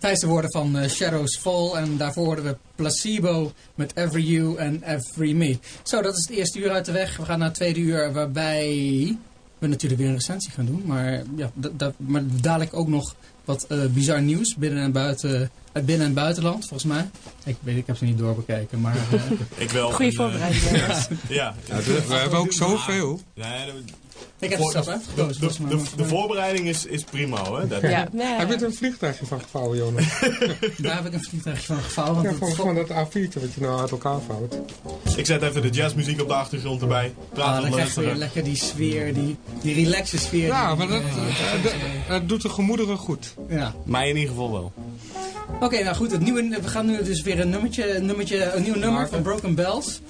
Wijze woorden van eh, Shadows Fall. En daarvoor hoorden we Placebo met Every You and Every Me. Zo, dat is het eerste uur uit de weg. We gaan naar het tweede uur waarbij we natuurlijk weer een recensie gaan doen. Maar, ja, maar dadelijk ook nog wat eh, bizar nieuws binnen en buiten, uit binnen- en buitenland, volgens mij. Ik, weet, ik heb ze niet doorbekeken, maar... eh, Ik wel. Goeie voorbereiding. Ja. Ja, de- we hebben ook zoveel. Nee, de, ik heb het zelf de, uitgekozen. de, volgens mij, de, maar- de voorbereiding is, is prima hoor. Dat, Ja, nee, Heb je er een vliegtuigje van gevouwen, Jonas? Daar heb ik een vliegtuigje van gevouwen. want Ja, het gewoon, gewoon dat A4'tje wat je nou uit elkaar vouwt. Ik zet even de jazzmuziek op de achtergrond erbij. Praat Ah, dan krijg je weer lekker die sfeer, die, die relaxe sfeer. Ja, die- maar dat, eh, doet de gemoederen goed. ja. Mij in ieder geval wel. Oké, nou goed, het nieuwe, we gaan nu dus weer een nummertje, een, nummertje, een nieuw nummer van Broken Bells.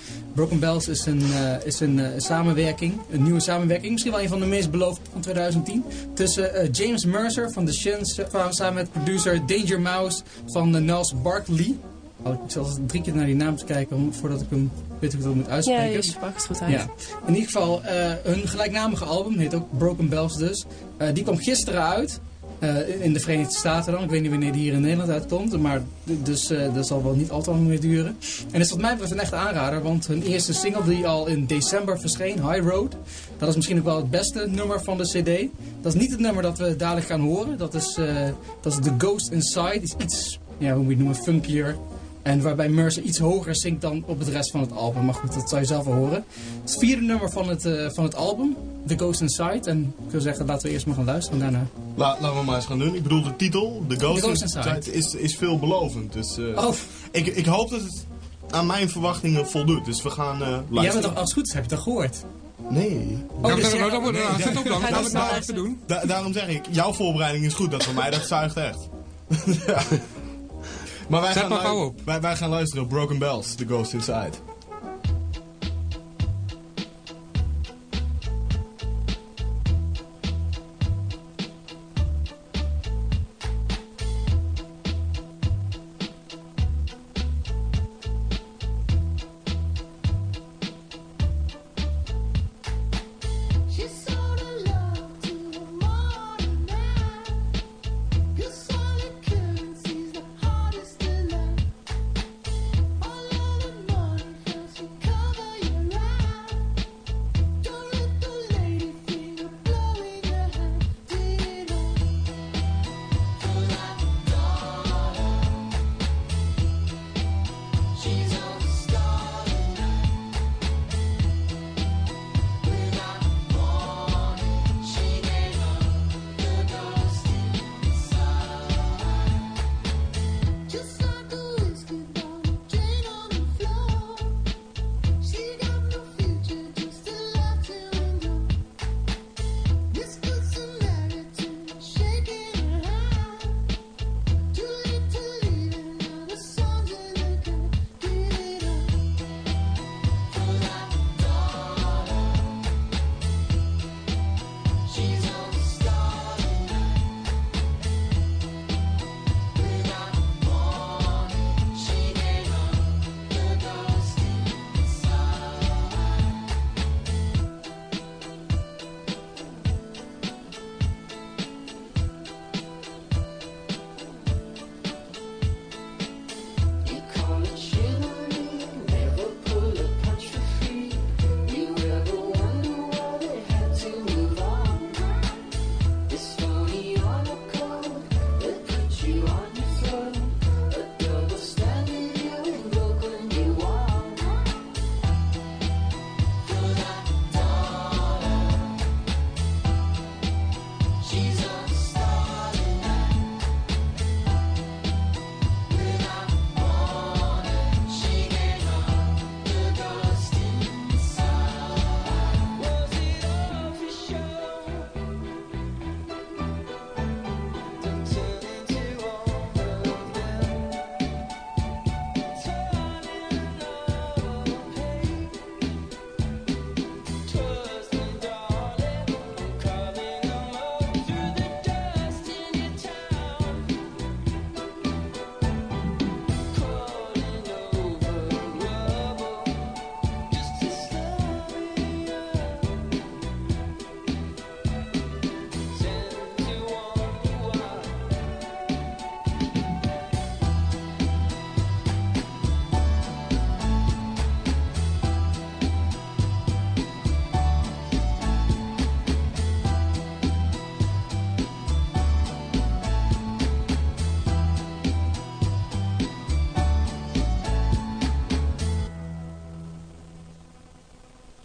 Broken Bells is een, eh, is een eh, samenwerking, een nieuwe samenwerking, misschien wel een van de meest beloofde van 2010. Tussen eh, James Mercer van The Shins, samen met producer Danger Mouse van uh, Nels Barkley. Oh, ik zal drie keer naar die naam te kijken om- voordat ik hem weet hoe ik dat moet Ja, uitspreken. je sprak het goed uit. Ja, in ieder geval, hun gelijknamige album, heet ook Broken Bells dus. Die kwam gisteren uit. Eh, in de Verenigde Staten dan. Ik weet niet wanneer die hier in Nederland uitkomt. Maar dus eh, dat zal wel niet al te lang meer duren. En is wat mij betreft een echte aanrader. Want hun eerste single die al in december verscheen, High Road. Dat is misschien ook wel het beste nummer van de cd. Dat is niet het nummer dat we dadelijk gaan horen. Dat is, eh, dat is The Ghost Inside. is iets, ja, hoe moet je het noemen, funkier. En waarbij Mercer iets hoger zingt dan op het rest van het album. Maar goed, dat zou je zelf wel horen. Het vierde nummer van het, eh, van het album, The Ghost Inside. En ik wil zeggen, laten we eerst maar gaan luisteren daarna. La, laten we maar eens gaan doen. Ik bedoel, de titel, The Ghost, The Ghost Inside, Inside. is, is veelbelovend. Dus eh, Oh, ik, ik hoop dat het aan mijn verwachtingen voldoet. Dus we gaan eh jij bent luisteren. toch, als het goed is, heb je het toch gehoord? Nee. Oh, ja, dus ja, dat op dan. Ga Laten we het maar even doen. Da- daarom zeg ik, jouw voorbereiding is goed. Dat van mij, dat zuigt echt. Ja. Maar wij Zet gaan, maar lu- gauw op. Wij, wij gaan luisteren op Broken Bells, The Ghost Inside.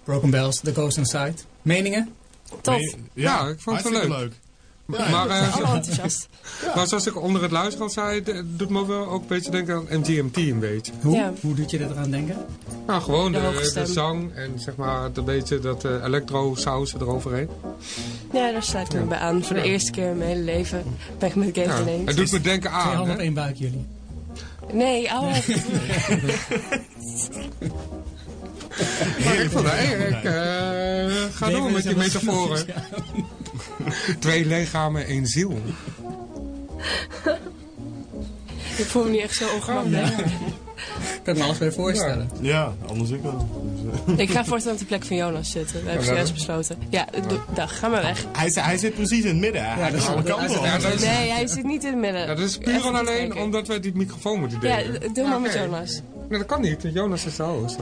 Broken Bells, The Ghost Inside. Meningen? Top. Nee, Ja, ik vond het wel hartstikke leuk. Ja, Maar, eh, Allemaal enthousiast. maar zoals ik onder het luisteren al zei, doet me wel ook een beetje denken aan MGMT een beetje. Hoe, Ja. hoe doet je dat eraan denken? Nou, gewoon De de, zang en zeg maar een beetje dat eh electro-saus eroverheen. Ja, daar sluit ik me bij aan. Voor de eerste keer in mijn hele leven ben ik met Game Ja, ineens. het doet me denken Twee aan. handen op één buik, jullie. Nee, ouwe. Maar ik vond het, hey, ik eh, ga door met die metaforen. Twee lichamen, één ziel. ik voel me niet echt zo ongemakkelijk. Kan ik me alles bij voorstellen. Ja, anders ik wel. Dus, Ik ga voortaan op de plek van Jonas zitten. Dat heb ik Ja, zojuist wel. besloten. Ja, dag, ga maar weg. hij, zit- hij zit precies in het midden. Hij dat is- kan alle kanten. Ja, Nee, hij zit niet in het midden. Ja, dat is puur Even en alleen omdat wij die microfoon moeten Ja, delen. doe maar met Oké. Jonas. Nee, dat kan niet. Jonas is de host.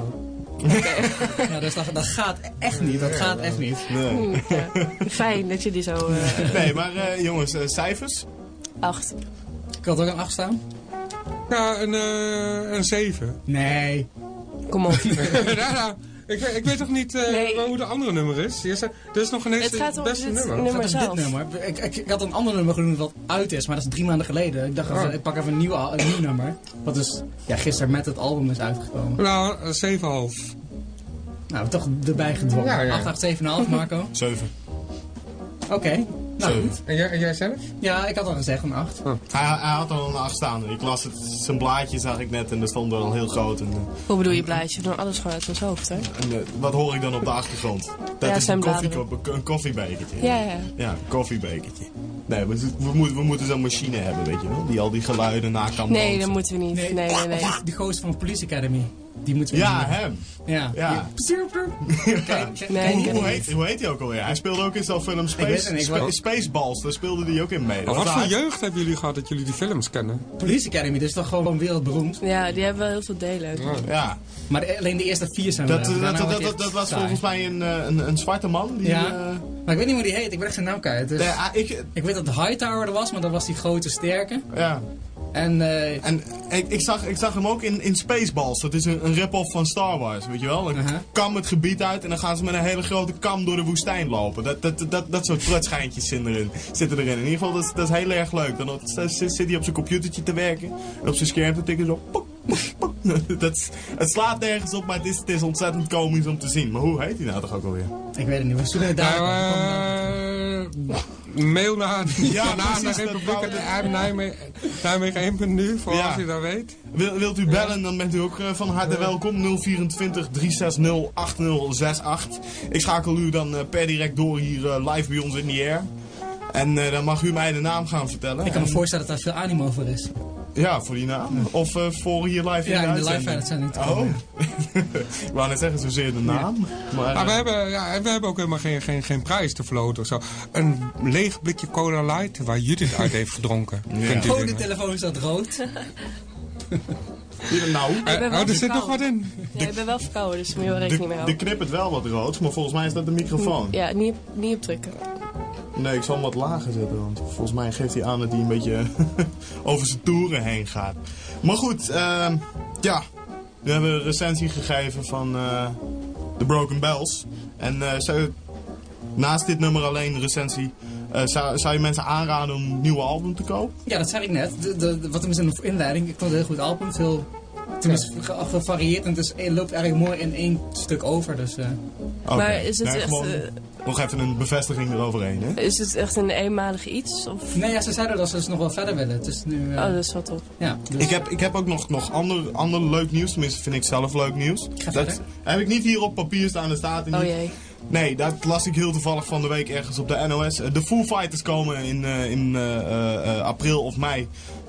Ja, dus dat, dat gaat echt niet. Dat gaat echt niet. Nee. Ja. Fijn dat jullie zo... eh nee, maar eh, jongens, eh, cijfers? acht. Ik had ook een 8 staan? Ja, een, eh een 7. Nee. Kom op. Ik, weet- ik weet toch niet eh, Nee. hoe de andere nummer is? Je zei, er is nog ineens Het gaat het om beste dit nummer. nummer. Gaat om zelf. dit nummer. Ik, ik, ik had een ander nummer genoemd wat uit is, maar dat is drie maanden geleden. Ik dacht, Oh. ik pak even een nieuw, een nieuw nummer. Wat dus ja, gisteren met het album is uitgekomen. Nou, een 7,5. Nou, toch erbij gedwongen. Ja, ja. 8, 8, 7,5 Marco. 7. Oké. Nou goed. En jij, en jij zelf? Ja, ik had al gezegd een 8. Hij, hij had al een 8 staan. Ik las het, zijn blaadje zag ik net en dat stond er al heel groot. En, eh, Hoe bedoel je blaadje? Dan alles gewoon uit ons hoofd, hè? en, eh, wat hoor ik dan op de achtergrond? Dat Ja, is zijn een, koffie, een koffiebekertje. Ja, ja. Ja, een koffiebekertje. Nee, we, we, moeten, we moeten zo'n machine hebben, weet je wel? Die al die geluiden na kan Nee, dat moeten we niet. Nee, nee, nee. Die gozer van de Police Academy. Die moeten we Ja, hem. Ja. Ja. Ja. Nee, Hoe, hoe, heet, hoe heet hij ook alweer? Hij speelde ook in zo'n film weet Space, Spaceballs. Daar speelde hij ook in mee. Maar wat voor jeugd hebben jullie gehad dat jullie die films kennen? Police Academy, dat is toch gewoon wereldberoemd. Ja, die hebben wel heel veel delen. Ja, Maar de- alleen de eerste vier zijn dat, wel. dat, dat, dat, was volgens mij een, eh, een, een zwarte man. Die, Ja. eh, Maar ik weet niet hoe die heet. Ik ben echt zijn naam kwijt. Dus ah, ik, Ik weet dat de Hightower er was, maar dat was die grote sterke. ja. En eh, En ik, ik, zag, ik zag hem ook in, in Spaceballs. Dat is een, een rip-off van Star Wars, weet je wel? Dan Uh-huh. kam het gebied uit en dan gaan ze met een hele grote kam door de woestijn lopen. Dat, dat, dat, dat soort prutschijntjes zitten erin. Zitten erin. In ieder geval, dat, is- dat is heel erg leuk. Dan zit, hij op zijn computertje te werken. En op zijn scherm te tikken zo... pok. Dat is, het slaat nergens op, maar het is, het is ontzettend komisch om te zien. Maar hoe heet hij nou toch ook alweer? ik weet het niet. We het daar. Eh, mail naar, Ja, Nijmegen, Nijmegen 1.nu, voor Ja. als je dat weet. Wil, wilt u bellen, dan bent u ook eh, van harte welkom. 024 360 8068. Ik schakel u dan eh, per direct door hier live bij ons in the air. En eh, dan mag u mij de naam gaan vertellen. Ik kan me En- voorstellen dat daar veel animo voor is. Ja, voor die naam. Of eh, voor hier live in Ja, de in de live uitzending. Oh. ik wou net zeggen, zozeer de naam. Maar, Maar we eh, hebben, ja, we hebben ook helemaal geen, geen, geen prijs te verloten of zo. Een leeg blikje Cola Light waar Judith uit heeft gedronken. Kunt u Oh, de telefoon staat rood. hier, nou, oh, er zit nog wat in. Ja, ik ben wel verkouden, dus daar moet je wel rekening mee de, de houden. knippert wel wat rood, maar volgens mij is dat de microfoon. Ja, niet, niet op drukken. Nee, ik zal hem wat lager zetten, want volgens mij geeft hij aan dat hij een beetje over zijn toeren heen gaat. Maar goed, ehm, ja, we hebben een recensie gegeven van eh The Broken Bells. En eh, zou- naast dit nummer alleen, recensie, eh, zou, zou je mensen aanraden om een nieuwe album te kopen? Ja, dat zei ik net. De- wat hem is in de inleiding. Ik vond het een heel goed album. Veel, tenminste, ge- gevarieerd. En het, is, het loopt eigenlijk mooi in één stuk over. Dus eh, Oké. Maar is het echt, gewoon eh, nog even een bevestiging eroverheen, hè? Is het echt een eenmalig iets? Of... nee, ja, ze zeiden dat ze dus nog wel verder willen. Het is nu... eh, Oh, dat is wel top. ja, dus, Ik heb, ik heb ook nog, nog ander, ander leuk nieuws, tenminste vind ik zelf leuk nieuws. Ga Dat verder. heb ik niet hier op papier staan, er staat Oh niet. jee. Nee, dat las ik heel toevallig van de week ergens op de NOS. Eh, De Foo Fighters komen in, eh, in eh, eh, eh, april of mei.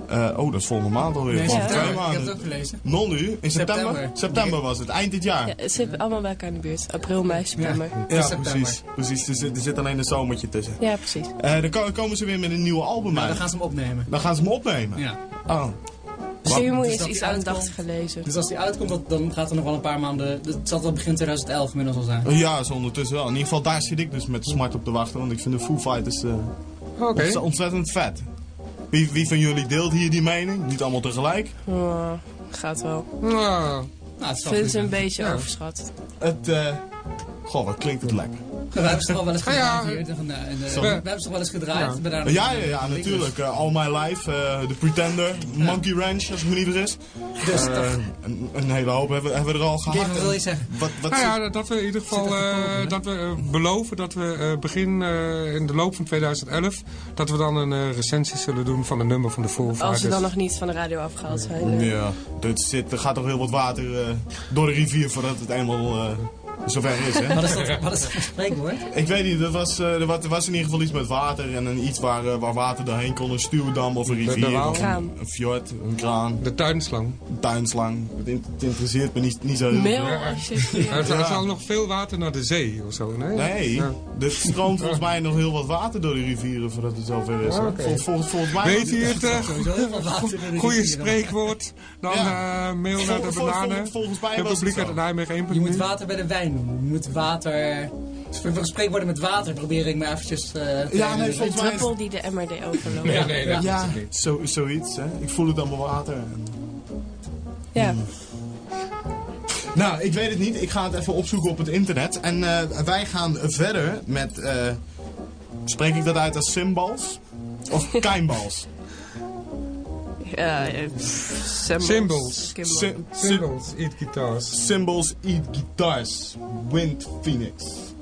Eh, oh, dat is volgende maand alweer. nee, Ja. twee. Ik heb het ook gelezen. Non nu? In september? September. September was het, eind dit jaar. Ja, ze zitten allemaal bij elkaar in de buurt. April, mei, september. Ja, Ja, september. precies. precies. Er, zit, er zit alleen een zomertje tussen. precies. Eh, dan ko- komen ze weer met een nieuwe album Nou, dan uit. gaan ze hem opnemen. Dan gaan ze hem opnemen. Ja. Oh. Moet je dus dat iets die aandachtiger lezen. Dus als die uitkomt, dat- dan gaat er nog wel een paar maanden... Het zal wel begin 2011 inmiddels al zijn. Ja, zo ondertussen wel. In ieder geval, daar zit ik dus met smart op te wachten. Want ik vind de Foo Fighters eh, Oké. ontz- ontzettend vet. Wie, wie van jullie deelt hier die mening? Niet allemaal tegelijk. Oh, gaat wel. Nou, Nou, het Ik vind ze een beetje Ja. overschat. Het, eh, Goh, wat klinkt het lekker. We hebben ze toch wel wel eens ja. gedraaid hier. We hebben ze toch wel eens gedraaid. Ja. Ja, ja, ja, natuurlijk. Eh, All My Life, eh The Pretender, Monkey Ranch, als ik me niet vergis. Dus Eh, een, een hele hoop hebben, hebben we er al gehad. Wat wil je zeggen? Wat, wat Nou zit- ja, dat we in ieder geval dat we beloven dat we eh, begin eh, in de loop van 2011 dat we dan een eh, recensie zullen doen van een nummer van de Als voorvaders. ze dan nog niet van de radio afgehaald zijn. Ja, er, zit, er gaat toch heel wat water eh, door de rivier voordat het eenmaal eh, zover is, hè? Wat is dat, wat is dat voor spreekwoord? Ik weet niet, er was, eh, er, was, er was in ieder geval iets met water en een, iets waar, eh, waar water doorheen kon. Een stuwdam of een De- de rivier of een, een fjord, een kraan, De tuinslang. een tuinslang. Het, in- het interesseert me niet, niet zo heel Mail Ja. alsjeblieft. Er is- Er is al nog veel water naar de zee of zo, nee? Nee, Ja. er stroomt volgens mij nog heel wat water door de rivieren voordat het zover is. Ah. Vol- volgens, volgens mij... Weet je het? eh, Sowieso heel veel water in de Goeie rivieren. spreekwoord. Dan Ja. eh, mail naar Vol- de bananen. vol- volgens mij was het. Nijmegen 1.0. Je moet water bij de wijn Je moet water... Voor spreekwoorden met water probeer ik me eventjes... eh, te Ja, nee, De volgens mij... druppel die de MRD overloopt. Nee, nee, dat Ja, is het niet. zo, zoiets. Hè. Ik voel het allemaal water. Ja. Nou, ik weet het niet. Ik ga het even opzoeken op het internet. En eh, wij gaan verder met... eh, spreek ik dat uit als cymbals? Of keimbals? Uh, uh, symbols. Symbols. Symbols. Symbols. Eat guitars. Symbols. Eat guitars. Wind Phoenix.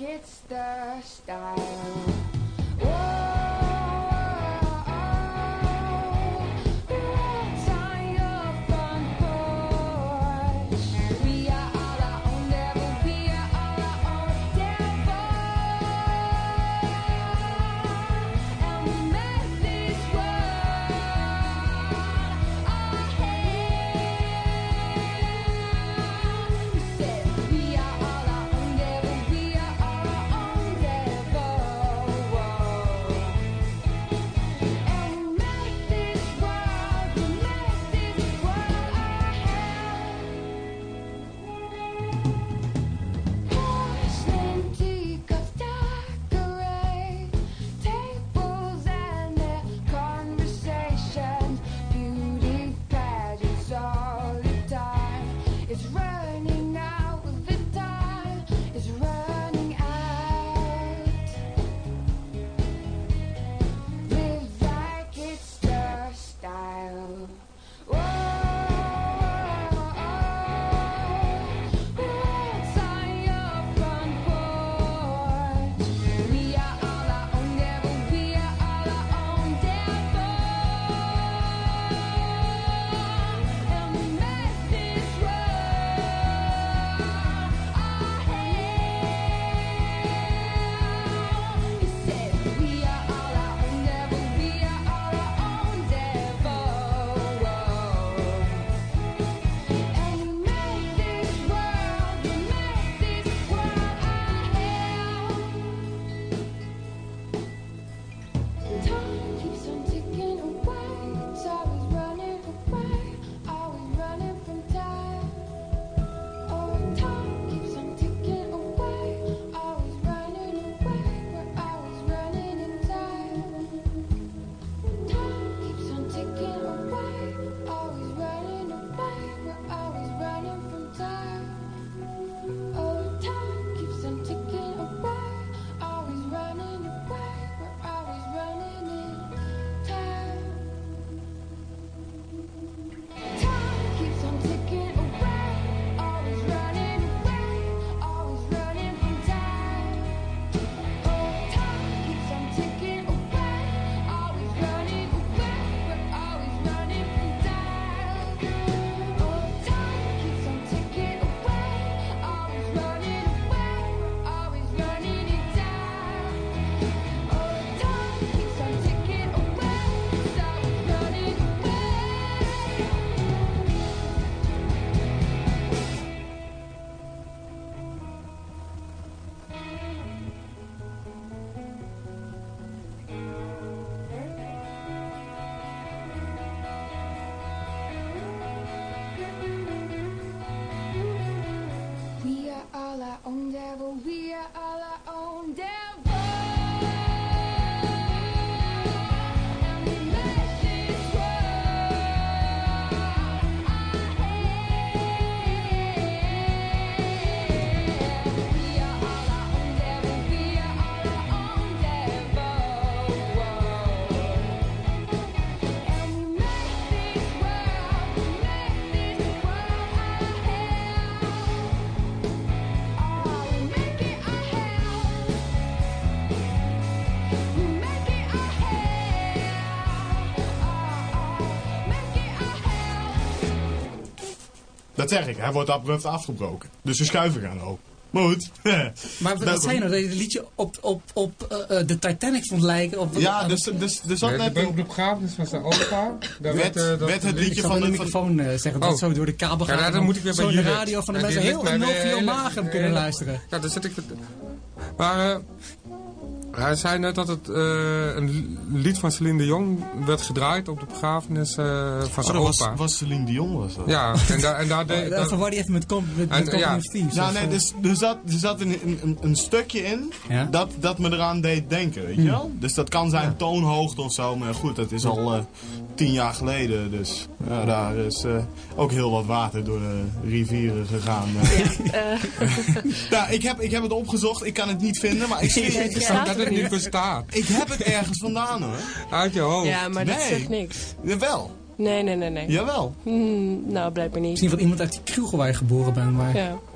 It's the style. Dat zeg ik, hij wordt abrupt afgebroken. Dus de schuiven gaan open. Maar goed. Maar wat je nou? Dat je het liedje op, op, op eh, eh, de Titanic vond lijken? Op, Ja, dus, dus zat Nee, net de, begrafenis van zijn opa. Daar Werd- werd, eh, dat werd het liedje van de microfoon eh, zeggen dat Oh. zo door de kabel Ja, gaat. nou, dan moet ik weer bij Zo in de radio van de Ja, mensen heel Magem de kunnen luisteren. Ja, daar zit ik... Maar eh, hij zei net dat het eh, een lied van Celine Dion werd gedraaid op de begrafenis eh, van Oh, zijn dat was, opa. was Celine Dion was dat? Ja, en, daar en daar deed... Dat daar- verwar je even met, com met, met En, Company ja. Thieves. Of, nee, dus, er zat, er zat een, een, een, stukje in Ja? dat, dat me eraan deed denken, weet je wel? Dus dat kan zijn toonhoogte of zo, maar goed, dat is al eh, tien jaar geleden. Dus ja, daar is eh, ook heel wat water door de rivieren gegaan. eh. nou, ik heb, ik heb het opgezocht, ik kan het niet vinden, maar ik, zie, het Ik niet bestaat. ik heb het ergens vandaan hoor. Uit je hoofd. Ja, maar dat zegt niks. Jawel, Nee, nee, nee, nee. jawel. Hmm, nou, blijkbaar niet. Misschien van iemand uit die kroeg waar je geboren bent. Maar... Ja.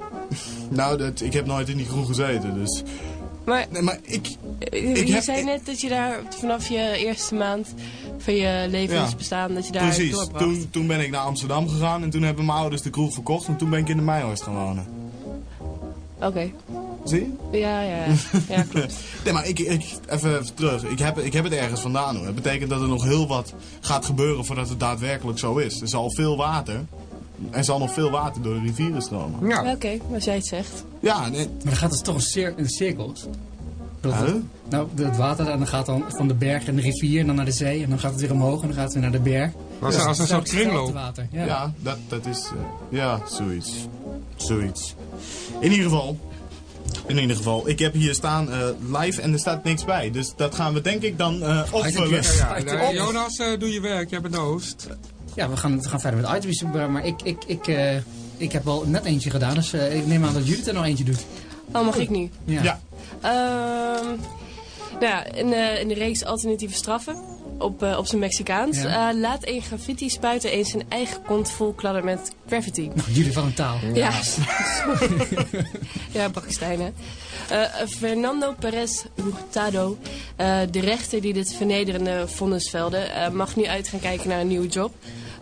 Nou, dat, ik heb nooit in die kroeg gezeten, dus Maar Nee, maar ik... eh, je heb- zei net dat je daar vanaf je eerste maand van je levensbestaan, dat je daar Precies. doorbracht. Toen, toen ben ik naar Amsterdam gegaan en toen hebben mijn ouders de kroeg verkocht en toen ben ik in de Meijhorst gaan wonen. Oké, Zie je? ja, ja, ja. ja klopt. Nee, maar ik, ik, even, even terug. Ik heb, ik heb het ergens vandaan hoor. Het betekent dat er nog heel wat gaat gebeuren voordat het daadwerkelijk zo is. Er zal veel water. Er zal nog veel water door de rivieren stromen. Ja. Oké, als jij het zegt. Ja, nee. Maar dan gaat het toch een cir in cirkels. Dat Huh? het, nou, het water en dan gaat dan van de berg en de rivier en dan naar de zee. En dan gaat het weer omhoog en dan gaat het weer naar de berg. Als, als een soort kringloop. Water. Ja, Ja. dat, dat is... eh, ja, zoiets. Zoiets. In ieder geval... In ieder geval, ik heb hier staan eh, live en er staat niks bij. Dus dat gaan we denk ik dan eh opvullen. Ja, eh, Jonas, eh, doe je werk. Jij bent de host. Ja, we gaan, we gaan verder met items. Maar ik, ik, ik, eh, ik heb wel net eentje gedaan. Dus eh, ik neem aan dat Judith er nog eentje doet. Oh, mag ik nu? Ja. Ja. Ehm nou ja, in, de- in de reeks alternatieve straffen, op, eh, op zijn Mexicaans, Ja. eh, laat een graffiti spuiter eens zijn eigen kont vol kladden met graffiti. Nou, Judith van een taal. Ja, sorry. ja, Pakistijn, hè. Eh, Fernando Perez Hurtado, de rechter die dit vernederende vonnis velde, mag nu uit gaan kijken naar een nieuwe job.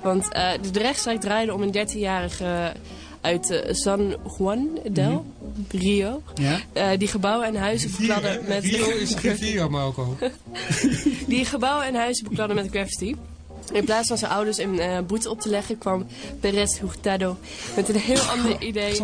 Want de rechtszaak draaide om een 13-jarige uit eh, San Juan del Rio. Ja? eh, die gebouwen en huizen bekladden met... Rio is Rio, Marco. Die gebouwen en huizen bekladden met graffiti. In plaats van zijn ouders een eh, boete op te leggen, kwam Perez Hurtado met een heel ander idee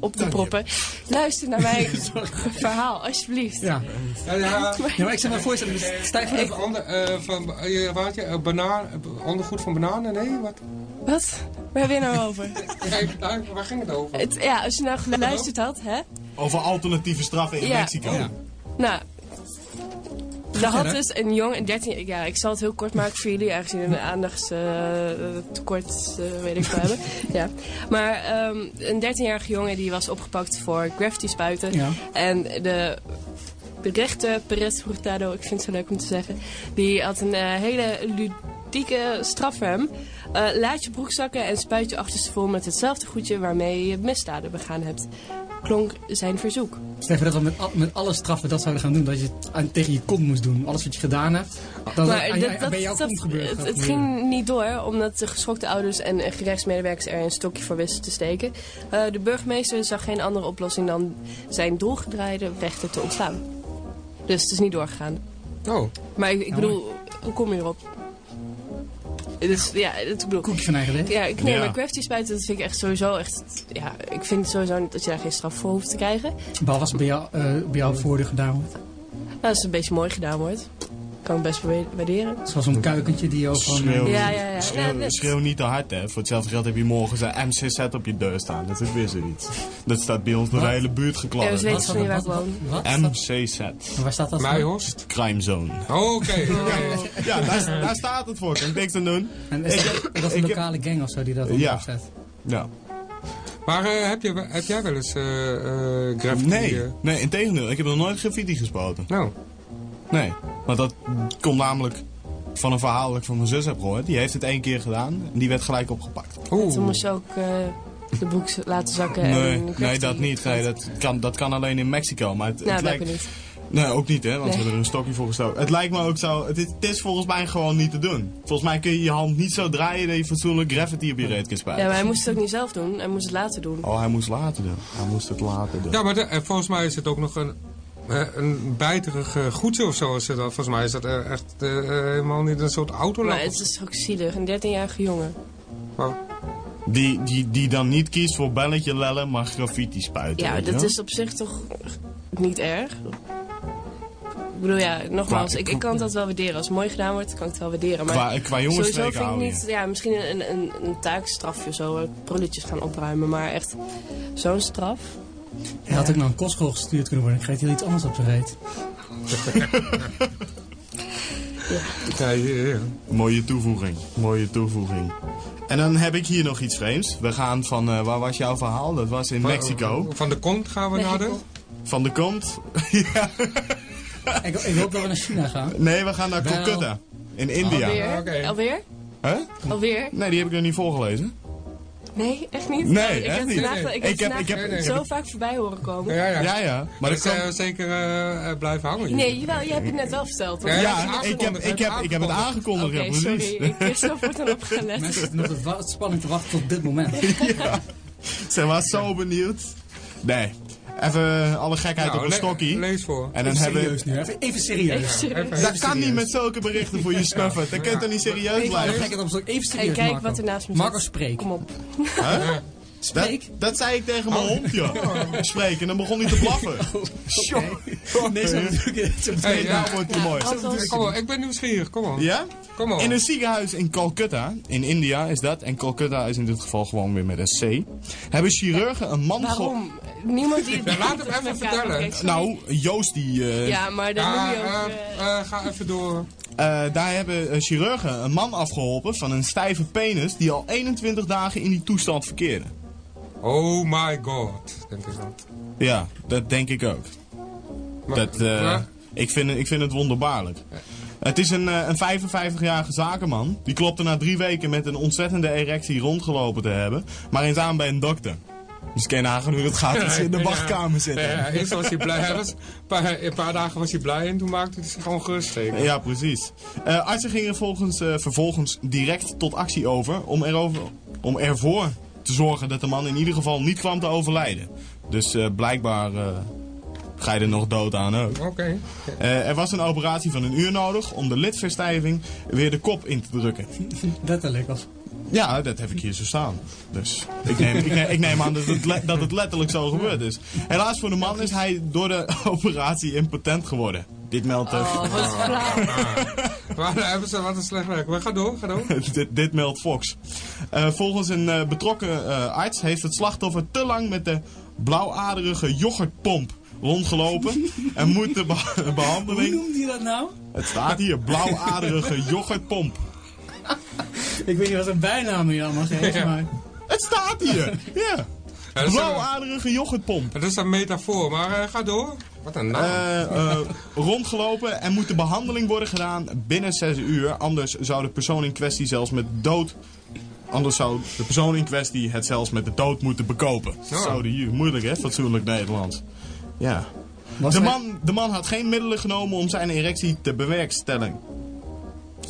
op te proppen. Luister naar mijn verhaal, alsjeblieft. Ja. Ja, ja. ja, maar ik zeg maar voorstellen, dus stijf Even ander, eh, van, eh, wat je, eh, banaan, eh, ondergoed van bananen? Nee, wat? Wat? Waar heb je nou over? Daar, waar ging het over? Het, ja, als je nou geluisterd had, hè? Over alternatieve straffen in Ja. Mexico. Ja. Nou, er had dus een jongen, 13, ja, ik zal het heel kort maken voor jullie, aangezien we een aandachtstekort, eh weet ik veel hebben. Ja. Maar ehm, een 13-jarige jongen die was opgepakt voor graffiti spuiten. Ja. En de, de rechter Perez Hurtado, ik vind het zo leuk om te zeggen, die had een eh, hele ludieke straf voor hem. Eh, laat je broekzakken en spuit je achterste vol met hetzelfde goedje waarmee je misdaden begaan hebt. Klonk zijn verzoek. Stel je dat we met, al- met alle straffen dat zouden gaan doen. Dat je het aan, tegen je kont moest doen. Alles wat je gedaan hebt. Dat Maar aan, dat, aan- dat, bij jouw dat- kont gebeurt. het, ging niet door, omdat de geschokte ouders en eh, gerechtsmedewerkers er een stokje voor wisten te steken. Eh, de burgemeester zag geen andere oplossing dan zijn doorgedraaide rechter te ontslaan. Dus het is niet doorgegaan. Oh, Maar ik, ik bedoel, hoe kom je erop? Dus ja, het, ik bedoel, Koekje van eigen deeg. ja, ik neem Ja. maar crafty spuiten, dat vind ik echt sowieso echt, ja, ik vind sowieso niet dat je daar geen straf voor hoeft te krijgen. Behalve als het bij jou, eh, bij jou voordeel gedaan wordt. Nou, als het een beetje mooi gedaan wordt, kan ik best wa- waarderen. Zoals zo'n kuikentje die over van... Schreeuw, Ja, ja, ja. Schreeuw, Ja, schreeuw niet te hard, hè. Voor hetzelfde geld heb je morgen zijn MCZ op je deur staan. Dat is weer zoiets. Dat staat bij ons door de hele buurt Ja, geklapt. we weten niet waar ik wat, woon. wat? MCZ. Maar waar staat dat voor? Crime Zone. Oh, oké. oké. Ja, daar, daar staat het voor. Kan ik niks aan doen. En is Ik dat, een heb- lokale gang of zo die dat Ja. opzet? Ja. Maar eh, heb, je, heb jij wel eens eh eh graffiti? Nee, nee, in tegendeel. Ik heb nog nooit graffiti gespoten. nou, Nee. Want dat komt namelijk van een verhaal dat ik van mijn zus heb gehoord. Die heeft het één keer gedaan en die werd gelijk opgepakt. En toen oeh. moest je ook eh, de broek laten zakken. Nee, en nee dat niet. Nee, dat, kan, dat kan alleen in Mexico. Maar het, Nou, het lijkt... niet. Nee, ook niet hè, want Nee. ze hebben er een stokje voor gestoken. Het lijkt me ook zo, het is, het is volgens mij gewoon niet te doen. Volgens mij kun je je hand niet zo draaien dat je fatsoenlijk graffiti op je reet kunt spuiten. Ja, maar hij moest het ook niet zelf doen. Hij moest het later doen. Oh, hij moest later doen. Hij moest het later doen. Ja, maar de- eh, volgens mij is het ook nog een, een bijterig eh, goedje of zo. Is dan. volgens mij is dat eh, echt eh, helemaal niet een soort autolap. Maar het is ook zielig. Een 13-jarige jongen. Maar- Die, die, die dan niet kiest voor belletje lellen, maar graffiti spuiten. Ja, dat is op zich toch niet erg. Ik bedoel, ja, nogmaals, Qua- ik, ik kan het wel waarderen. Als het mooi gedaan wordt, kan ik het wel waarderen. Maar Qua, qua jongens sowieso vind ik niet... Ja, misschien een, een, een taakstrafje zo. eh, Prulletjes gaan opruimen. Maar echt zo'n straf. Hij had ook naar een kostschool gestuurd kunnen worden. Ik kreeg heel iets anders op zijn reet. Ja, ja, ja. Mooie toevoeging. Mooie toevoeging. En dan heb ik hier nog iets vreemds. We gaan van, eh, waar was jouw verhaal? Dat was in Mexico. Van de kont gaan we naar de... Van de kont. ja. Ik, ik hoop dat we naar China gaan. Nee, we gaan naar. Calcutta. In India. Alweer? Alweer? Huh? Alweer? Nee, die heb ik nog niet voorgelezen. Nee, echt niet? Nee, ik echt heb niet. vandaag- Nee, Ik heb, ik heb- ik ik zo heb- vaak voorbij horen komen. Ja, ja. Ja, ja. Maar dat kan... we zeker eh, eh, blijven hangen. hier. Nee, jawel, je hebt het net wel verteld. toch? Ja, Ja, ik heb, ik, heb, ik heb het aangekondigd, ja, precies. sorry. Ik heb zo voor dan opgelet. Mensen zitten nog spanning te wachten tot dit moment. Ze was zo benieuwd. Nee, even alle gekheid op een stokkie. Lees voor. En dan hebben serieus nu, even, even serieus. Even- Dat kan niet met zulke berichten voor je snuffen. Dat kan toch niet serieus Even, blijven? gek het op zo even En serieus, kijk Marco. wat er naast me zit. Marco, spreek. Kom op. Huh? Dat, Spreek. dat zei ik tegen mijn hond, ja. Spreek, en dan begon hij te blaffen. Tjonge. Nee, zo natuurlijk. zo Hey, Nee, ja. nou wordt het mooi. Kom op, ik ben nieuwsgierig. Kom op. Ja? Kom op. In een ziekenhuis in Calcutta, in India is dat, en Calcutta is in dit geval gewoon weer met een C, hebben chirurgen een man... waarom? Niemand die het Ja, laat hem even vertellen. Nou, Joost die... eh, Ja, maar dan moet je ook... eh, eh, ga even door. eh, daar hebben chirurgen een man afgeholpen van een stijve penis die al 21 dagen in die toestand verkeerde. Oh my god, denk ik dan. Ja, dat denk ik ook. Maar- Dat, maar- ik, vind, ik vind het wonderbaarlijk. Het is een, eh, een 55-jarige zakenman. Die klopte na drie weken met een ontzettende erectie rondgelopen te hebben. Maar eens aan bij een dokter. Dus ken nagaan hoe het gaat als je in de wachtkamer zit. Ja, eerst was hij blij. Hij was, een, paar, een paar dagen was hij blij en toen maakte hij zich gewoon geruststeken. Ja, precies. Eh, artsen gingen volgens, vervolgens direct tot actie over om, erover, om ervoor te zorgen dat de man in ieder geval niet kwam te overlijden. Dus eh, blijkbaar eh, ga je er nog dood aan ook. Oké. Eh, er was een operatie van een uur nodig om de lidverstijving weer de kop in te drukken. Letterlijk. Of... Ja, dat heb ik hier zo staan. Dus ik neem, ik neem, ik neem aan dat het, dat het letterlijk zo gebeurd is. Helaas voor de man is hij door de operatie impotent geworden. Dit meldt, eh, Oh, wat flauw. Ze wat een slecht werk. Maar ga door, ga door. dit, dit meldt Fox. Eh, volgens een eh, betrokken eh, arts heeft het slachtoffer te lang met de blauwaderige yoghurtpomp rondgelopen. en moet de be- Hoe behandeling... noemde je dat nou? Het staat hier, blauwaderige yoghurtpomp. Ik weet niet wat een bijnaam je allemaal geeft, maar... Het staat hier! Ja. Blauwaderige yoghurtpomp. dat is een metafoor, maar eh, ga door. Wat een naam. Eh, eh, rondgelopen en moet de behandeling worden gedaan binnen 6 uur. Anders zou de persoon in kwestie zelfs met dood. Anders zou de persoon in kwestie het zelfs met de dood moeten bekopen. Moeilijk hè, fatsoenlijk Nederlands. Ja. Was De man, de man had geen middelen genomen om zijn erectie te bewerkstelligen.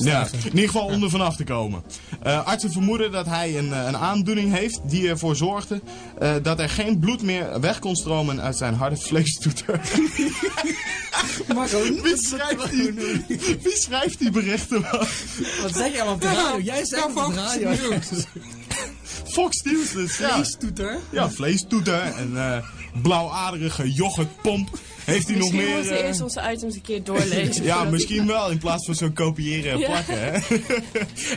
Ja, in ieder geval om er vanaf te komen. Eh, artsen vermoeden dat hij een, eh, een aandoening heeft die ervoor zorgde eh, dat er geen bloed meer weg kon stromen uit zijn harde vleestoeter. Marco, Wie schrijft die, wie schrijft die berichten? wat zeg je allemaal op de radio? Jij zegt op de Fox radio. News. Fox News dus, ja. Vleestoeter. Ja, vleestoeter en eh blauwaderige yoghurtpomp. Heeft hij nog Misschien meer... moeten we eh, eerst onze items een keer doorlezen. ja, misschien wel, in plaats van zo kopiëren en Ja. plakken. Hè?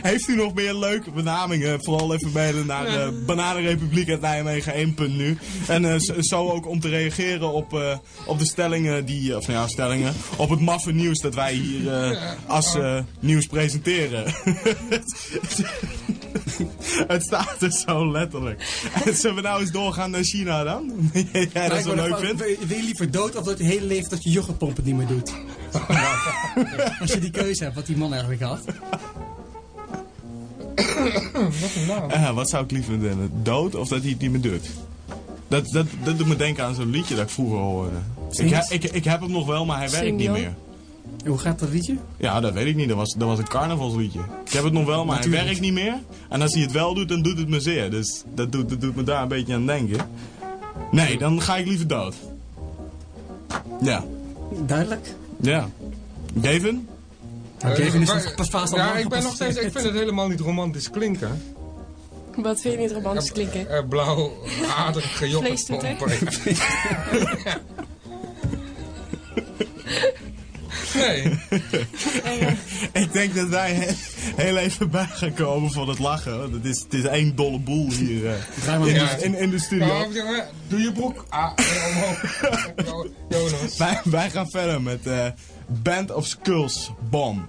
Heeft u nog meer leuke benamingen? Vooral even mailen naar Bananenrepubliek uit Nijmegen 1. nu. En eh, zo- ook om te reageren op, eh, op de stellingen die, of nou ja, stellingen, op het maffe nieuws dat wij hier eh, als nieuws presenteren. Het staat er zo letterlijk. En zullen we nou eens doorgaan naar China dan? Jij dat zo leuk vindt? Wil wil je liever dood of dat je hele leven dat je yoghurtpomp het niet meer doet? Als je die keuze hebt, wat die man eigenlijk had. Eh, wat zou ik liever willen? Dood of dat hij het niet meer doet? Dat, dat, dat doet me denken aan zo'n liedje dat ik vroeger hoorde. Ik, ik, ik heb hem nog wel, maar hij werkt niet joh. meer. Hoe gaat dat liedje? Ja, dat weet ik niet. Dat was, dat was een carnavalsliedje. Ik heb het nog wel, maar Natuurlijk. hij werkt niet meer. En als hij het wel doet, dan doet het me zeer. Dus dat doet, dat doet me daar een beetje aan denken. Nee, dan ga ik liever dood. Ja. Duidelijk. Ja. Gavin? Nou, Kevin is Eh, nog pas al Ja, ik ben nog steeds, ik vind het helemaal niet romantisch klinken. Wat vind je niet romantisch klinken? Eh, blauw, aardige Vleestoeter? yoghurtpompen. Nee, Ik denk dat wij he- heel even bij gaan komen van het lachen. want Het is, het is één dolle boel hier eh, maar in, Ja. de, in, in de studio. doe je broek. Ah, eh, omhoog. Jo- Jonas. Wij, wij gaan verder met eh, Band of Skulls Bomb.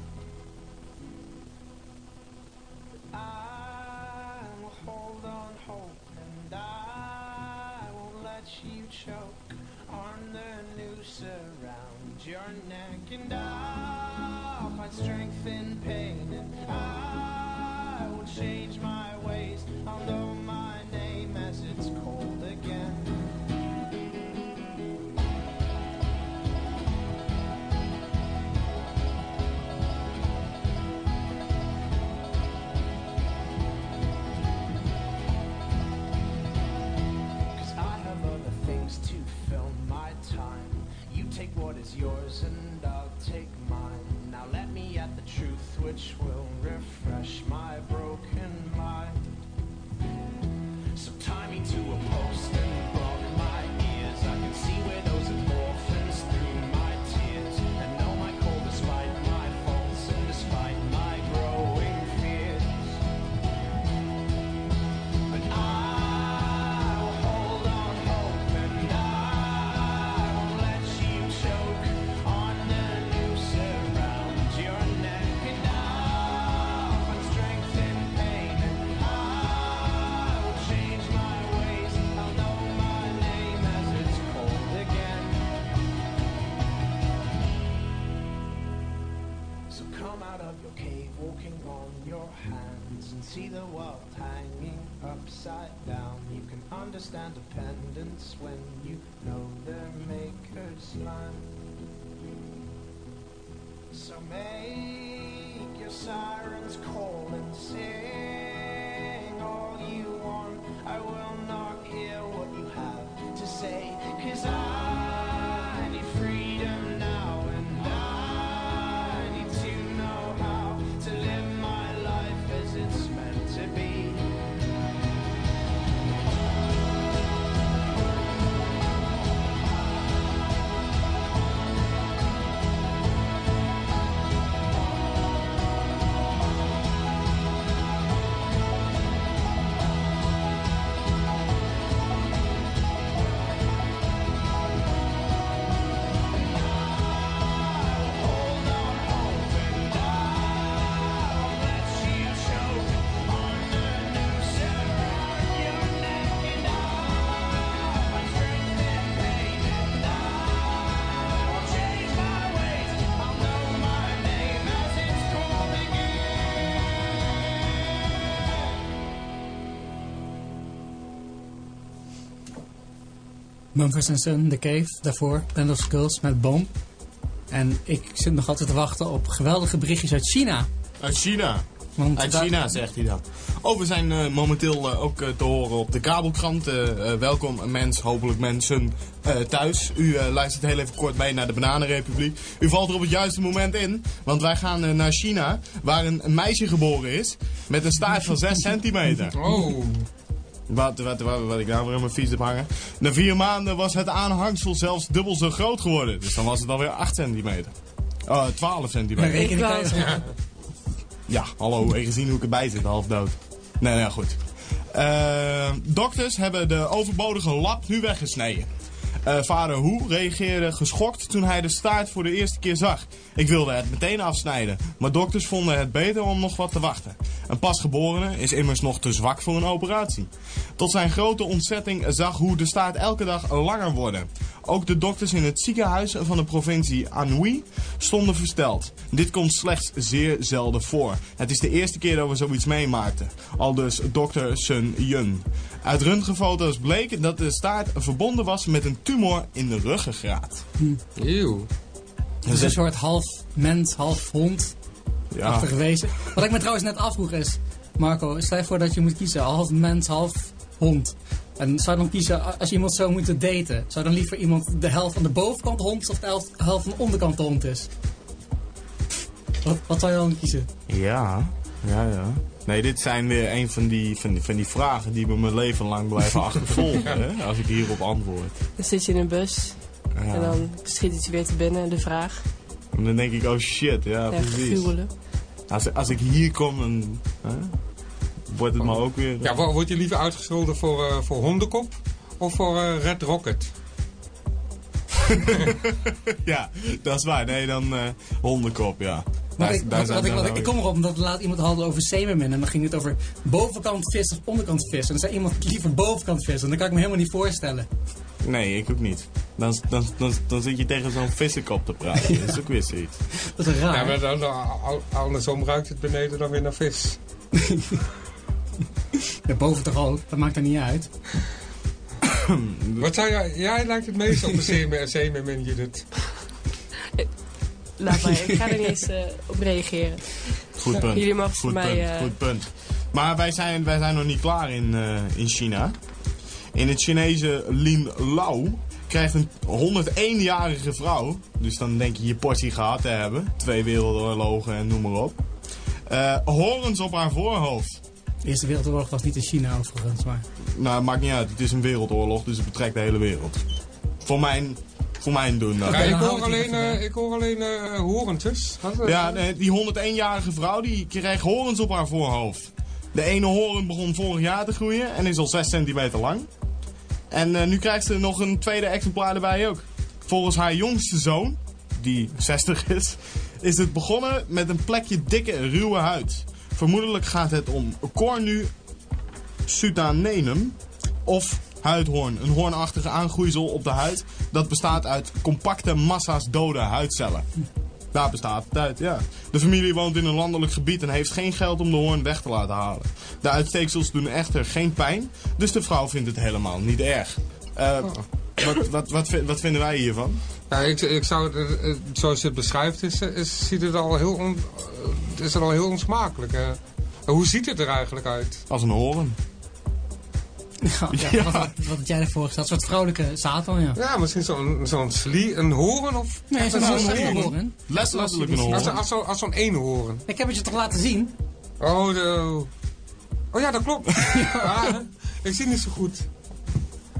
You choke on the noose around your neck. And I'll find strength in pain and I will change my see the world hanging upside down. You can understand dependence when you know their maker's land. So make your sirens call and sing Mumford Son, The Cave, daarvoor Band of Skulls met Boom. En ik zit nog altijd te wachten op geweldige berichtjes uit China. Uit China. Want Uit daar- China, zegt hij dat. Oh, we zijn eh, momenteel eh, ook eh, te horen op de kabelkrant. Welkom mens, hopelijk mensen eh, thuis. U eh, luistert heel even kort mee naar de Bananenrepubliek. U valt er op het juiste moment in, want wij gaan naar China, waar een, een meisje geboren is met een staart van 6 centimeter. Oh. Wat, wat, wat, wat ik nou weer in mijn fiets heb hangen. Na vier maanden was het aanhangsel zelfs dubbel zo groot geworden. Dus dan was het alweer 8 centimeter. Oh, 12 Ja, centimeter. reken zeggen. Ja, hallo, en gezien hoe ik erbij zit, half dood. Nee, nee, goed. Eh, dokters hebben de overbodige lap nu weggesneden. Eh, vader Hoe reageerde geschokt toen hij de staart voor de eerste keer zag. Ik wilde het meteen afsnijden, maar dokters vonden het beter om nog wat te wachten. Een pasgeborene is immers nog te zwak voor een operatie. Tot zijn grote ontzetting zag Hoe de staart elke dag langer worden. Ook de dokters in het ziekenhuis van de provincie Anhui stonden versteld. Dit komt slechts zeer zelden voor. Het is de eerste keer dat we zoiets meemaakten. Al dus dokter Sun Yun. Uit röntgenfoto's bleek dat de staart verbonden was met een tumor in de ruggengraat. Eeuw. Het is een soort half mens, half hond Ja, achtige wezen. Wat ik me trouwens net afvroeg is, Marco, stel je voor dat je moet kiezen, half mens, half hond. En zou je dan kiezen, als je iemand zou moeten daten, zou dan liever iemand de helft van de bovenkant hond of de helft, helft van de onderkant hond is? Wat, wat zou je dan kiezen? ja, ja, ja. Nee, dit zijn weer een van die, van, die, van die vragen die me mijn leven lang blijven achtervolgen. hè, als ik hierop antwoord. Dan zit je in een bus Ja. en dan schiet het je weer te binnen, de vraag. En dan denk ik, oh shit, ja, Ja, precies. gruwelen. Als, als ik hier kom, dan hè, wordt het maar ook weer... Ja, wo- word je liever uitgescholden voor, eh, voor hondenkop of voor eh, Red Rocket? Ja, dat is waar. Nee, dan eh hondenkop, ja. Maar Daar- ik, daar wat, zijn wat ik, we wat ik, ik kom erop omdat laat iemand hadden over zeemermin. En dan ging het over bovenkant vis of onderkant vis. En dan zei iemand liever bovenkant vis. En dat kan ik me helemaal niet voorstellen. Nee, ik ook niet. Dan, dan, dan, dan zit je tegen zo'n vissenkop te praten. Dat is ook weer zoiets. Dat is raar. Ja, maar dan, dan- al- andersom ruikt het beneden dan weer naar vis. Ja, boven toch ook. Dat maakt er niet uit. Wat zou jij... Jij lijkt het meest op een zeemermin, Judith. Laat maar, ik ga er niet eens eh, op reageren. Goed punt. Jullie mogen voor Goed mij... punt, eh, goed punt. Maar wij zijn, wij zijn nog niet klaar in, eh, in China. In het Chinese Lin Lao krijgt een 101-jarige vrouw, dus dan denk je je portie gehad te hebben, twee wereldoorlogen en noem maar op, eh, horens op haar voorhoofd. De Eerste Wereldoorlog was niet in China overigens. Maar Nou, maakt niet uit, het is een wereldoorlog, dus het betrekt de hele wereld. Voor mijn, voor mijn doen. Ja, dan ik, hoor alleen, even eh, ik hoor alleen eh horentjes. Eh, Ja, nee, die 101-jarige vrouw die kreeg horens op haar voorhoofd. De ene horen begon vorig jaar te groeien en is al 6 centimeter lang. En eh, nu krijgt ze nog een tweede exemplaar erbij ook. Volgens haar jongste zoon, die 60 is, is het begonnen met een plekje dikke, ruwe huid. Vermoedelijk gaat het om Cornu sudanenum of huidhoorn. Een hoornachtige aangroeisel op de huid dat bestaat uit compacte massa's dode huidcellen. Daar bestaat het uit, ja. De familie woont in een landelijk gebied en heeft geen geld om de hoorn weg te laten halen. De uitsteeksels doen echter geen pijn, dus de vrouw vindt het helemaal niet erg. Eh, wat, wat, wat, vi- wat vinden wij hiervan? Ja, ik, ik zou, het, eh, zoals je het beschrijft, is, is, ziet het al heel, on, eh, is het al heel onsmakelijk. eh. Hoe ziet het er eigenlijk uit? Als een hoorn. ja, Ja. Wat, wat, wat had jij ervoor gesteld? Een soort vrouwelijke Satan, ja. Ja, misschien zo'n zo'n slie, een horen of... Nee, zo'n hoorn. Letterlijk een Als, hoorn. als, zo- als zo'n eenhoorn. Ik heb het je toch laten zien? Oh, de... oh ja, dat klopt. ja, ik zie niet zo goed.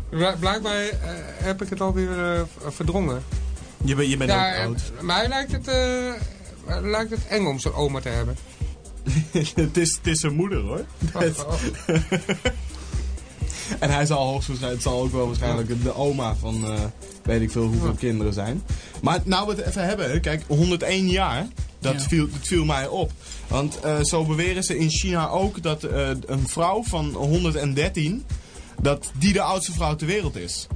Bl- Blijkbaar eh, heb ik het alweer eh, v- verdrongen. Je, bent je bent Ja, ook eh, oud. mij lijkt het, eh, lijkt het eng om zo'n oma te hebben. het, is, het is zijn moeder hoor. Oh, En hij zal hoogstwaarschijnlijk, het zal ook wel waarschijnlijk de oma van eh, weet ik veel hoeveel kinderen zijn. Maar nou we het even hebben, kijk 101 jaar, dat, Ja. viel, dat viel mij op. Want eh, zo beweren ze in China ook dat eh, een vrouw van 113, dat die de oudste vrouw ter wereld is.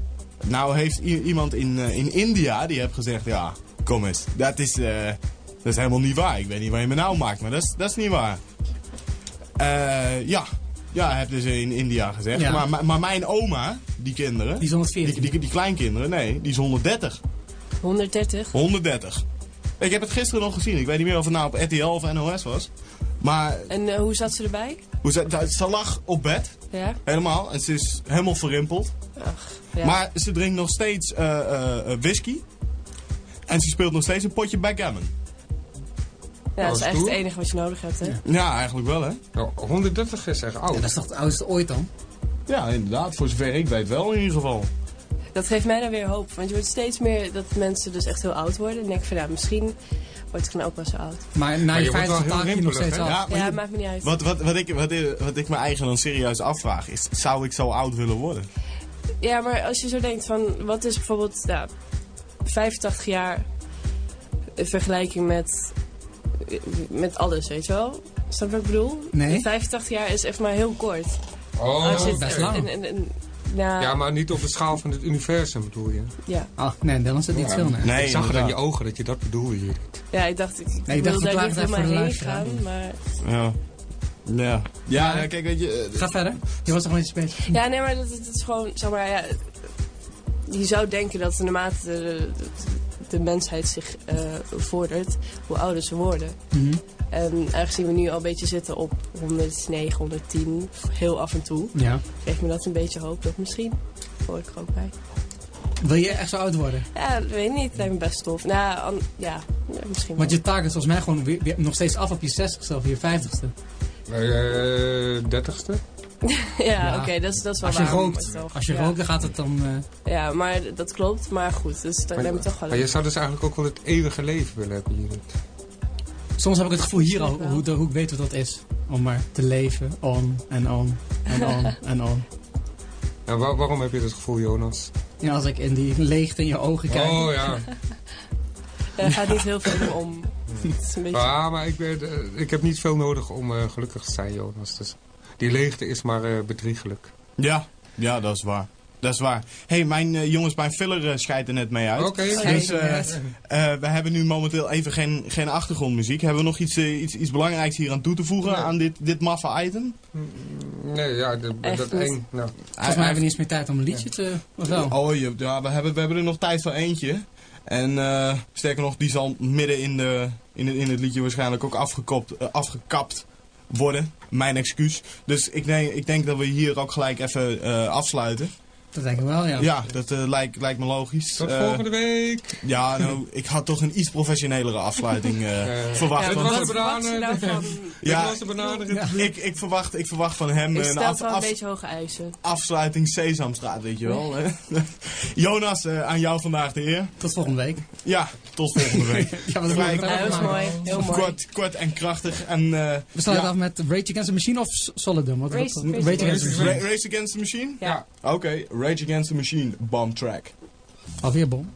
Nou heeft iemand in, in India die heeft gezegd, ja kom eens, dat is, dat is helemaal niet waar. Ik weet niet waar je me nou maakt, maar dat is, dat is niet waar. Eh, ja. Ja, hebben ze in India gezegd. Ja. Maar, maar, maar mijn oma, die kinderen, Die is 140. die, die, die kleinkinderen, nee, die is 130. 130. 130. Ik heb het gisteren nog gezien. Ik weet niet meer of het nou op RTL of NOS was. Maar En eh, hoe zat ze erbij? hoe ze, ze lag op bed, Ja? helemaal. En ze is helemaal verrimpeld. Ach, ja. Maar ze drinkt nog steeds eh, eh, whisky. En ze speelt nog steeds een potje backgammon. Ja, dat is echt het enige wat je nodig hebt, hè? Ja, eigenlijk wel hè. nou, 130 is echt oud. Ja, dat is toch het oudste ooit dan? Ja, inderdaad. Voor zover ik weet wel in ieder geval. Dat geeft mij dan weer hoop. Want je wordt steeds meer dat mensen dus echt heel oud worden. En denk ik van, ja, misschien word ik dan ook wel zo oud. Maar na Maar je je wordt wel 50 heel taak je nog steeds af. Ja, maar Ja, je- maakt me niet uit. Wat, wat, wat, ik, wat, ik- wat ik me eigen dan serieus afvraag is, zou ik zo oud willen worden? Ja, maar als je zo denkt van, wat is bijvoorbeeld nou, 85 jaar in vergelijking met, met alles, weet je wel? Snap je wat ik bedoel? Nee. 85 jaar is echt maar heel kort. Oh, Als je het- best lang. en- en- en- nou, Ja, maar niet op de schaal van het universum bedoel je? ja. Oh, nee, dan is het niet veel, nee. Nee, ik zag het in je ogen dat je dat bedoelde hier. ja, ik dacht, ik, Nee, ik wil dacht, daar verklaar niet helemaal heen gaan, maar... Ja. Ja. Ja, ja, kijk, weet je... eh, Ga verder. Je was nog een beetje bezig. Ja, nee, maar dat, dat is gewoon, zeg maar, ja, je zou denken dat naarmate de, de, de mensheid zich eh, vordert, hoe ouder ze worden. Mhm. En aangezien we nu al een beetje zitten op 109, 110, heel af en toe, Ja. geeft me dat een beetje hoop dat misschien hoor ik er ook bij. Wil je echt zo oud worden? Ja, dat weet ik niet, lijkt me best tof. Nou, an- ja, misschien Want je taak is volgens mij gewoon weer, weer nog steeds af op je 60ste of je 50ste. Eh, dertigste? ja, Ja. oké, dat, is, dat is wel Als je waar, rookt, toch. als je ja. rookt, dan gaat het dan... eh, Ja, maar dat klopt. Maar goed, dus daar neem ik toch wel Maar je zou dus eigenlijk ook wel het eeuwige leven willen hebben hier. soms heb ik het gevoel hier al, Wel. hoe, hoe ik weet wat dat is. Om maar te leven, on en on en on en on. En wa- waarom heb je dat gevoel, Jonas? Ja, als ik in die leegte in je ogen kijk. Oh ja. Er gaat niet heel veel om. Het is een beetje... Ah, maar ik, ben, eh, ik heb niet veel nodig om eh, gelukkig te zijn, Jonas. Dus die leegte is maar eh, bedriegelijk. Ja, ja, dat is waar. Dat is waar. Hé, hey, mijn eh, jongens, mijn filler eh, scheidt er net mee uit. Oké. Dus uit. eh, we hebben nu momenteel even geen, geen achtergrondmuziek. Hebben we nog iets, iets, iets belangrijks hier aan toe te voegen Nee. aan dit, dit maffe item? Nee, ja, de- Echt dat eng. Nou, Volgens mij hebben we niet eens meer tijd om een liedje te... Of wel? Oh, ja, we hebben, we hebben er nog tijd voor eentje. En eh, sterker nog, die zal midden in, de, in, het, in het liedje waarschijnlijk ook afgekopt, afgekapt worden. Mijn excuus. Dus ik denk, ik denk dat we hier ook gelijk even eh, afsluiten. Dat denk ik wel, ja. Ja, dat eh, lijkt, lijkt me logisch. tot Eh, volgende week. Ja, nou, ik had toch een iets professionelere afsluiting eh, verwacht. ja, was nou. Ja. Ik, ik, verwacht, ik verwacht van hem Je een stelt af, wel een af- beetje hoge eisen. afsluiting Sesamstraat, weet je wel. Jonas, eh, aan jou vandaag de eer. Tot volgende week. Ja, tot volgende week. Ja, dat Vrij- ik Ja, mooi. Heel mooi. Kort, kort en krachtig. En, eh, We sluiten ja. af met Rage Against the Machine of Solidum? Wat, Race- Rage Against the Machine. Ra- Race Against the Machine? Ja. Oké, Rage Against the Machine, bomb track. Alweer bom.